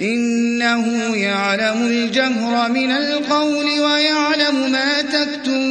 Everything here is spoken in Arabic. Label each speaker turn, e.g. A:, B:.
A: إنه يعلم الجهر من القول ويعلم ما تكتمون